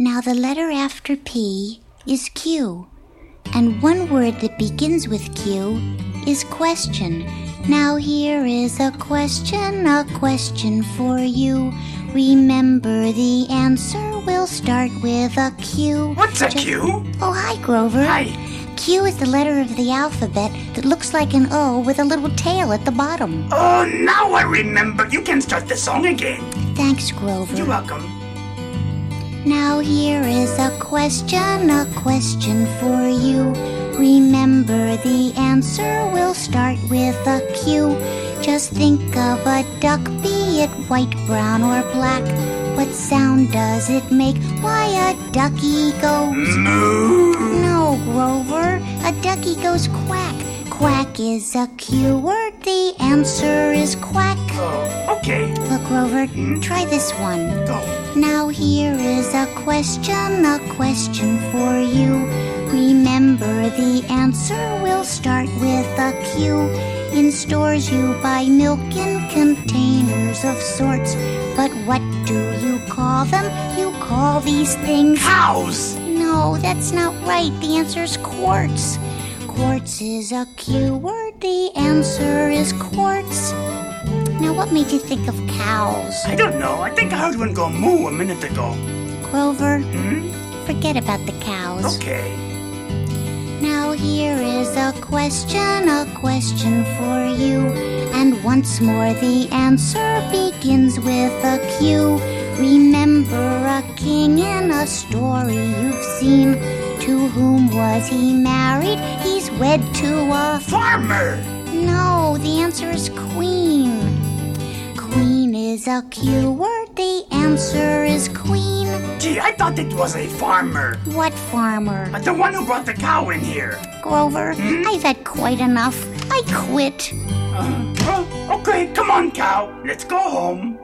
Now, the letter after P is Q, and one word that begins with Q is question. Now, here is a question, a question for you. Remember, the answer will start with a Q. What's a Q? Oh, hi, Grover. Hi. Q is the letter of the alphabet that looks like an O with a little tail at the bottom. Oh, now I remember. You can start the song again. Thanks, Grover. You're welcome. Now here is a question, a question for you. Remember the answer will start with a Q. Just think of a duck, be it white, brown, or black. What sound does it make? Why a ducky goes. Moo. No, Grover, a ducky goes quack. Quack is a Q word, the answer is quack. Okay. Look, Grover, hmm? try this one. Go. Now here is a question, a question for you. Remember the answer will start with a Q. In stores you buy milk in containers of sorts. But what do you call them? You call these things. Cows. No, that's not right. The answer is quarts. Quarts is a Q word. The answer is quarts. Now, what made you think of cows? I don't know. I think I heard one go moo a minute ago. Grover, Hmm? forget about the cows. Okay. Now here is a question, a question for you. And once more the answer begins with a Q. Remember a king in a story you've seen. To whom was he married? He's wed to a. Farmer. No, the answer is queen. Queen is a Q word. The answer is queen. Gee, I thought it was a farmer. What farmer? Uh, The one who brought the cow in here. Grover, I've had quite enough. I quit. Uh, okay, come on, cow. Let's go home.